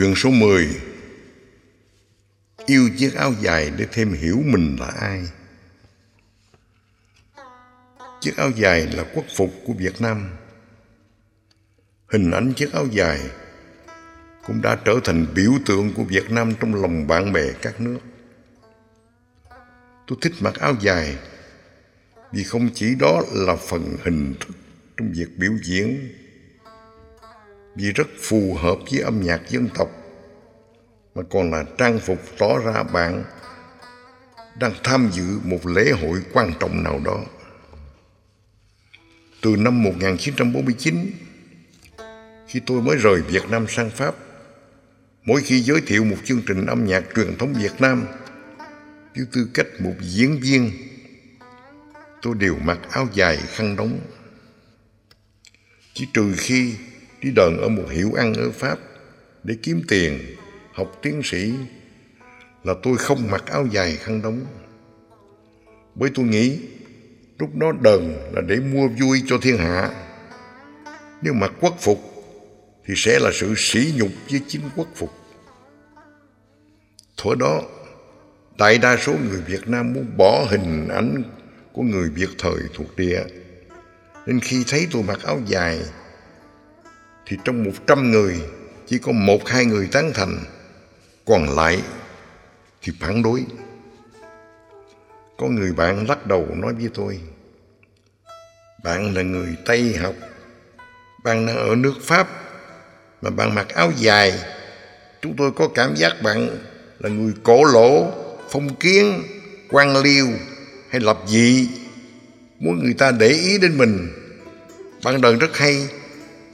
Chuyện số 10 Yêu chiếc áo dài để thêm hiểu mình là ai. Chiếc áo dài là quốc phục của Việt Nam. Hình ảnh chiếc áo dài cũng đã trở thành biểu tượng của Việt Nam trong lòng bạn bè các nước. Tôi thích mặc áo dài vì không chỉ đó là phần hình thức trong việc biểu diễn vì rất phù hợp với âm nhạc dân tộc mà còn là trang phục tỏ ra bạn đang tham dự một lễ hội quan trọng nào đó. Từ năm 1949, khi tôi mới rời Việt Nam sang Pháp, mỗi khi giới thiệu một chương trình âm nhạc truyền thống Việt Nam với tư cách một diễn viên, tôi đều mặc áo dài khăn đóng. Chỉ trừ khi đi đờn ở một hiệu ăn ở Pháp để kiếm tiền, học tiến sĩ là tôi không mặc áo dài khăn đóng. Bởi tôi nghĩ lúc đó đờn là để mua vui cho thiên hạ. Nếu mặc quốc phục thì sẽ là sự sỉ nhục với chính quốc phục. Thuở đó, đại đa số người Việt Nam muốn bỏ hình ảnh của người Việt thời thuộc địa. Nên khi thấy tôi mặc áo dài thì trong một trăm người, chỉ có một hai người tán thành. Còn lại thì phản đối. Có người bạn lắc đầu nói với tôi, bạn là người tây học, bạn đang ở nước pháp, mà bạn mặc áo dài. Chúng tôi có cảm giác bạn là người cổ lỗ, phong kiến, quan liêu hay lập dị. Muốn người ta để ý đến mình. Bạn đời rất hay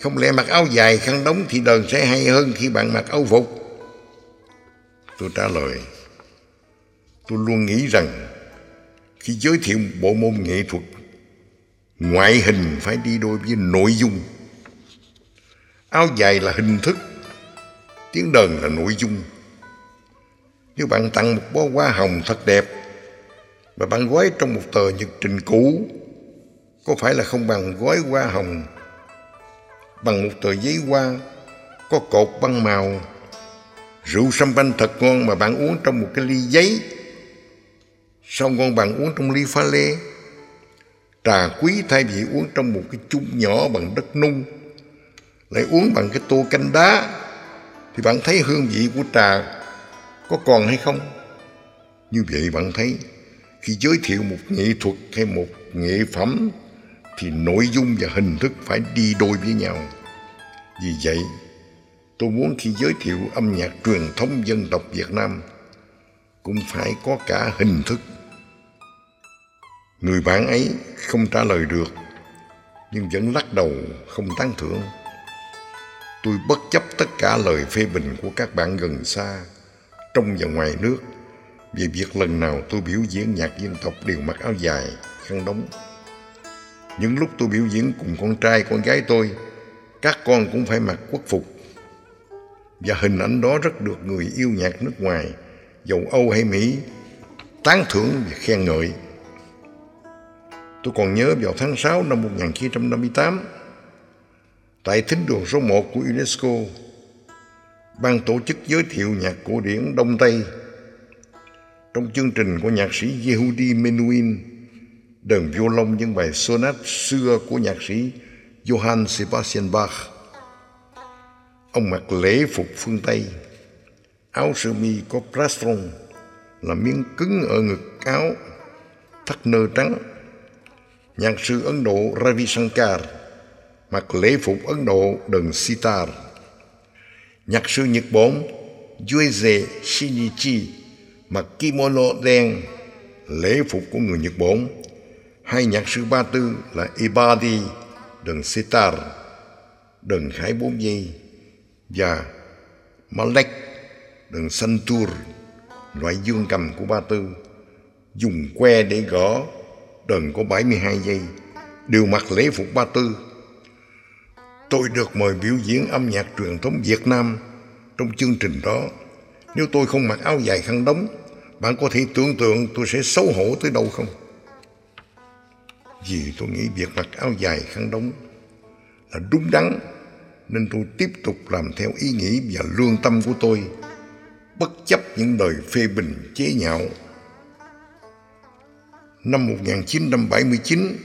không lẽ mặc áo dài khăn đóng thì đờn sẽ hay hơn khi bạn mặc áo phục? Tôi trả lời, tôi luôn nghĩ rằng khi giới thiệu bộ môn nghệ thuật, ngoại hình phải đi đôi với nội dung. Áo dài là hình thức, tiếng đờn là nội dung. Nếu bạn tặng một bó hoa hồng thật đẹp và bạn gói trong một tờ nhật trình cũ, có phải là không bằng gói hoa hồng bằng một tờ giấy hoa có cột băng màu. Rượu champagne thật ngon mà bạn uống trong một cái ly giấy. Sao ngon bạn uống trong ly pha lê? Trà quý thay vì uống trong một cái chung nhỏ bằng đất nung. Lại uống bằng cái tô canh đá. Thì bạn thấy hương vị của trà có còn hay không? Như vậy bạn thấy, khi giới thiệu một nghệ thuật hay một nghệ phẩm thì nội dung và hình thức phải đi đôi với nhau. Vì vậy, tôi muốn khi giới thiệu âm nhạc truyền thống dân tộc việt nam, cũng phải có cả hình thức. Người bạn ấy không trả lời được, nhưng vẫn lắc đầu không tán thưởng. Tôi bất chấp tất cả lời phê bình của các bạn gần xa, trong và ngoài nước về việc lần nào tôi biểu diễn nhạc dân tộc đều mặc áo dài, khăn đóng những lúc tôi biểu diễn cùng con trai, con gái tôi, các con cũng phải mặc quốc phục. Và hình ảnh đó rất được người yêu nhạc nước ngoài, dầu âu hay mỹ, tán thưởng và khen ngợi. Tôi còn nhớ vào tháng 6 năm 1958 tại thính đường số 1 của UNESCO, ban tổ chức giới thiệu nhạc cổ điển Đông Tây. Trong chương trình của nhạc sĩ Yehudi Menuhin đờn violon những bài sonat xưa của nhạc sĩ Johann Sebastian Bach. Ông mặc lễ phục phương Tây, áo sơ mi có plastron là miếng cứng ở ngực áo, thắt nơ trắng. Nhạc sư Ấn Độ Ravi Shankar mặc lễ phục Ấn Độ đờn sitar. Nhạc sư Nhật Bản Yueze Shinichi mặc kimono đen lễ phục của người Nhật Bản hai nhạc sư ba tư là Ibadi Đường sitar Đường khải bốn giây và Malek Đường santur loại dương cầm của ba tư. Dùng que để gõ đờn có 72 giây. Đều mặc lễ phục ba tư. Tôi được mời biểu diễn âm nhạc truyền thống Việt Nam trong chương trình đó. Nếu tôi không mặc áo dài khăn đóng, bạn có thể tưởng tượng tôi sẽ xấu hổ tới đâu không? Vì tôi nghĩ việc mặc áo dài khăn đóng là đúng đắn nên tôi tiếp tục làm theo ý nghĩ và lương tâm của tôi, bất chấp những lời phê bình chế nhạo. Năm 1979,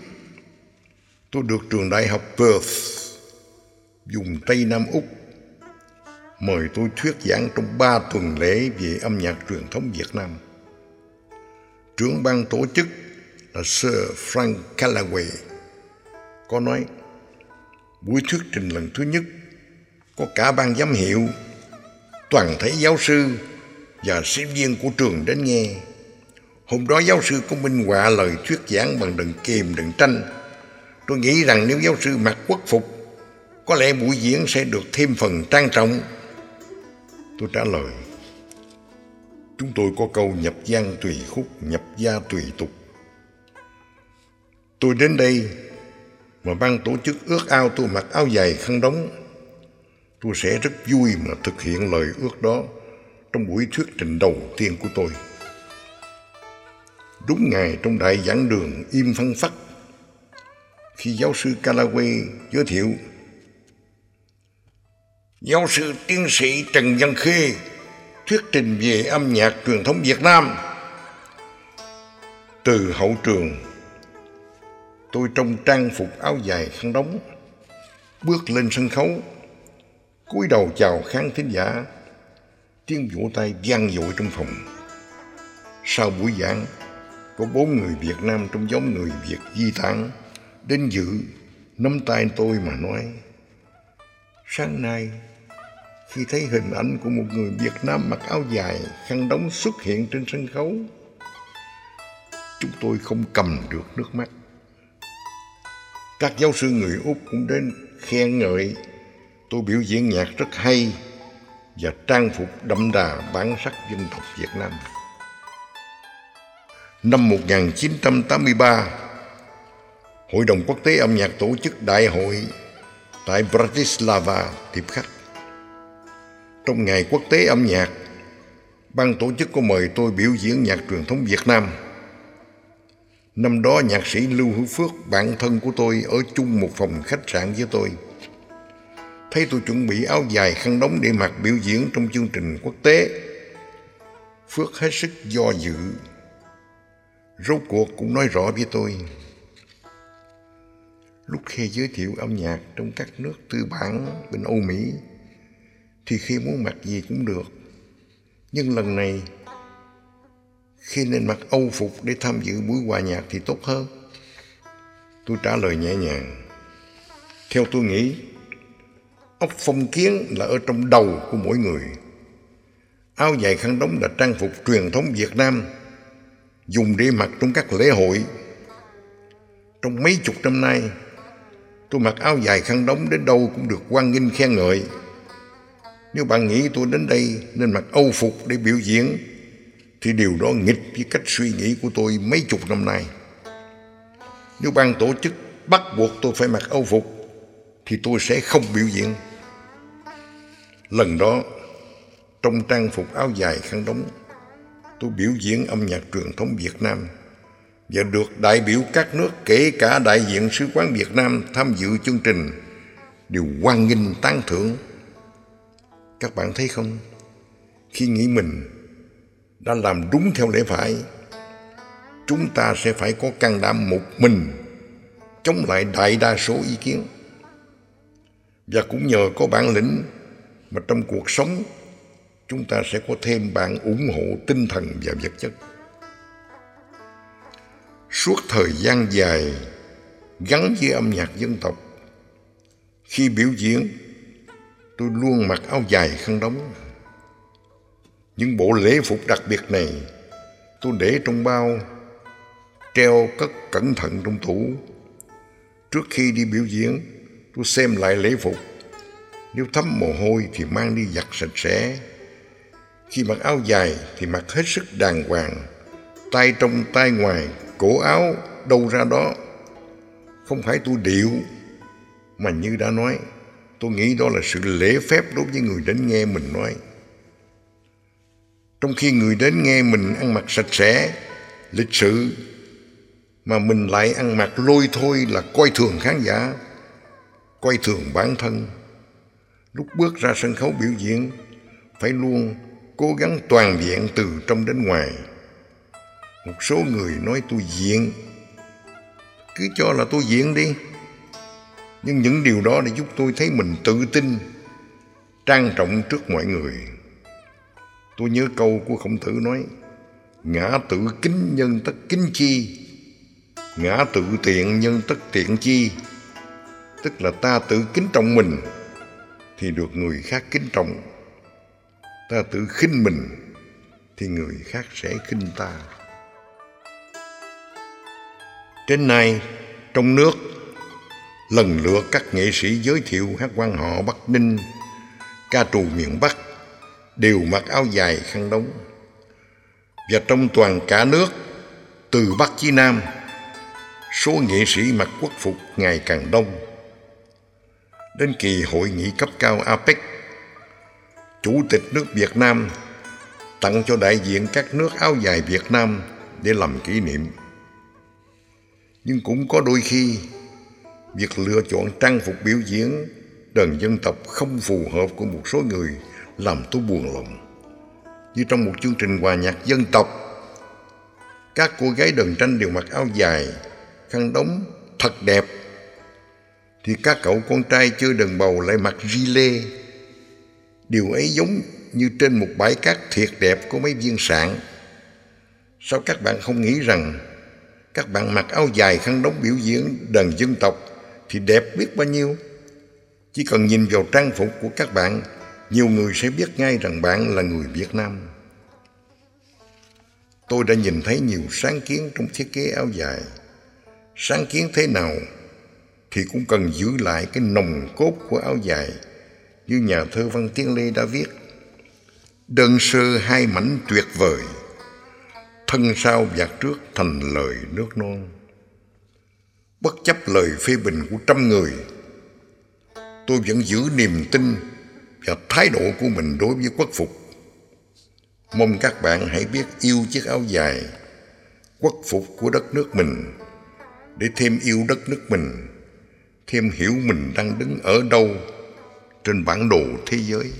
tôi được trường đại học Perth, vùng Tây Nam Úc, mời tôi thuyết giảng trong ba tuần lễ về âm nhạc truyền thống Việt Nam. Trưởng ban tổ chức là Sir Frank Callaway có nói, buổi thuyết trình lần thứ nhất, có cả ban giám hiệu, toàn thể giáo sư và sinh viên của trường đến nghe. Hôm đó giáo sư có minh họa lời thuyết giảng bằng đừng kìm đừng tranh. Tôi nghĩ rằng nếu giáo sư mặc quốc phục, có lẽ buổi diễn sẽ được thêm phần trang trọng. Tôi trả lời, chúng tôi có câu nhập gian tùy khúc, nhập gia tùy tục tôi đến đây mà ban tổ chức ước ao tôi mặc áo dài khăn đóng. Tôi sẽ rất vui mà thực hiện lời ước đó trong buổi thuyết trình đầu tiên của tôi. Đúng ngày trong đại giảng đường im phăng phắc, khi giáo sư Callaway giới thiệu Giáo sư tiến sĩ Trần Văn Khê thuyết trình về âm nhạc truyền thống Việt Nam. Từ hậu trường Tôi trong trang phục áo dài khăn đóng, bước lên sân khấu, cúi đầu chào khán thính giả, tiếng vỗ tay vang dội trong phòng. Sau buổi giảng, có bốn người Việt Nam trong nhóm người Việt di tản đến dự, nắm tay tôi mà nói. Sáng nay, khi thấy hình ảnh của một người Việt Nam mặc áo dài, khăn đóng xuất hiện trên sân khấu, chúng tôi không cầm được nước mắt. Các giáo sư người Úc cũng đến khen ngợi tôi biểu diễn nhạc rất hay và trang phục đậm đà bản sắc dân tộc Việt Nam. Năm 1983, Hội đồng Quốc tế âm nhạc tổ chức đại hội tại Bratislava tiếp khách. Trong ngày quốc tế âm nhạc, ban tổ chức có mời tôi biểu diễn nhạc truyền thống Việt Nam – Năm đó nhạc sĩ Lưu Hữu Phước, bạn thân của tôi, ở chung một phòng khách sạn với tôi. Thấy tôi chuẩn bị áo dài khăn đóng để mặc biểu diễn trong chương trình quốc tế. Phước hết sức do dự. Rốt cuộc cũng nói rõ với tôi. Lúc khi giới thiệu âm nhạc trong các nước tư bản bên Âu Mỹ, thì khi muốn mặc gì cũng được. Nhưng lần này khi nên mặc âu phục để tham dự buổi hòa nhạc thì tốt hơn. Tôi trả lời nhẹ nhàng. Theo tôi nghĩ, ốc phong kiến là ở trong đầu của mỗi người. Áo dài khăn đóng là trang phục truyền thống Việt Nam, dùng để mặc trong các lễ hội. Trong mấy chục năm nay, tôi mặc áo dài khăn đóng đến đâu cũng được quan nghênh khen ngợi. Nếu bạn nghĩ tôi đến đây nên mặc âu phục để biểu diễn thì điều đó nghịch với cách suy nghĩ của tôi mấy chục năm nay. Nếu ban tổ chức bắt buộc tôi phải mặc âu phục thì tôi sẽ không biểu diễn. Lần đó, trong trang phục áo dài khăn đóng, tôi biểu diễn âm nhạc truyền thống Việt Nam và được đại biểu các nước kể cả đại diện sứ quán Việt Nam tham dự chương trình đều hoan nghênh tán thưởng. Các bạn thấy không? Khi nghĩ mình đã làm đúng theo lẽ phải. Chúng ta sẽ phải có can đảm một mình chống lại đại đa số ý kiến. Và cũng nhờ có bản lĩnh mà trong cuộc sống, chúng ta sẽ có thêm bạn ủng hộ tinh thần và vật chất. Suốt thời gian dài gắn với âm nhạc dân tộc, khi biểu diễn, tôi luôn mặc áo dài khăn đóng những bộ lễ phục đặc biệt này tôi để trong bao, treo cất cẩn thận trong tủ. Trước khi đi biểu diễn, tôi xem lại lễ phục. Nếu thấm mồ hôi thì mang đi giặt sạch sẽ. Khi mặc áo dài thì mặc hết sức đàng hoàng, tay trong tay ngoài, cổ áo đâu ra đó. Không phải tôi điệu, mà như đã nói, tôi nghĩ đó là sự lễ phép đối với người đến nghe mình nói trong khi người đến nghe mình ăn mặc sạch sẽ, lịch sự, mà mình lại ăn mặc lôi thôi là coi thường khán giả, coi thường bản thân. Lúc bước ra sân khấu biểu diễn, phải luôn cố gắng toàn diện từ trong đến ngoài. Một số người nói tôi diện cứ cho là tôi diện đi. Nhưng những điều đó đã giúp tôi thấy mình tự tin, trang trọng trước mọi người tôi nhớ câu của khổng tử nói, ngã tự kính nhân tất kính chi, ngã tự tiện nhân tất tiện chi. Tức là ta tự kính trọng mình thì được người khác kính trọng. Ta tự khinh mình thì người khác sẽ khinh ta. Trên nay, trong nước, lần lượt các nghệ sĩ giới thiệu hát quan họ bắc ninh, ca trù miền bắc đều mặc áo dài khăn đóng. Và trong toàn cả nước, từ bắc chí nam, số nghệ sĩ mặc quốc phục ngày càng đông. Đến kỳ hội nghị cấp cao apec chủ tịch nước việt nam tặng cho đại diện các nước áo dài việt nam để làm kỷ niệm. Nhưng cũng có đôi khi, việc lựa chọn trang phục biểu diễn đờn dân tộc không phù hợp của một số người làm tôi buồn lòng. Như trong một chương trình hòa nhạc dân tộc, các cô gái đờn tranh đều mặc áo dài, khăn đóng thật đẹp. Thì các cậu con trai chơi đờn bầu lại mặc gilet điều ấy giống như trên một bãi cát thiệt đẹp có mấy viên sạn. Sao các bạn không nghĩ rằng các bạn mặc áo dài, khăn đóng biểu diễn đờn dân tộc thì đẹp biết bao nhiêu? Chỉ cần nhìn vào trang phục của các bạn nhiều người sẽ biết ngay rằng bạn là người việt nam. Tôi đã nhìn thấy nhiều sáng kiến trong thiết kế áo dài. Sáng kiến thế nào thì cũng cần giữ lại cái nồng cốt của áo dài như nhà thơ văn Tiến lê đã viết. Đơn sơ hai mảnh tuyệt vời, thân sau vạt trước thành lời nước non. Bất chấp lời phê bình của trăm người, tôi vẫn giữ niềm tin và thái độ của mình đối với quốc phục. Mong các bạn hãy biết yêu chiếc áo dài, quốc phục của đất nước mình, để thêm yêu đất nước mình, thêm hiểu mình đang đứng ở đâu trên bản đồ thế giới.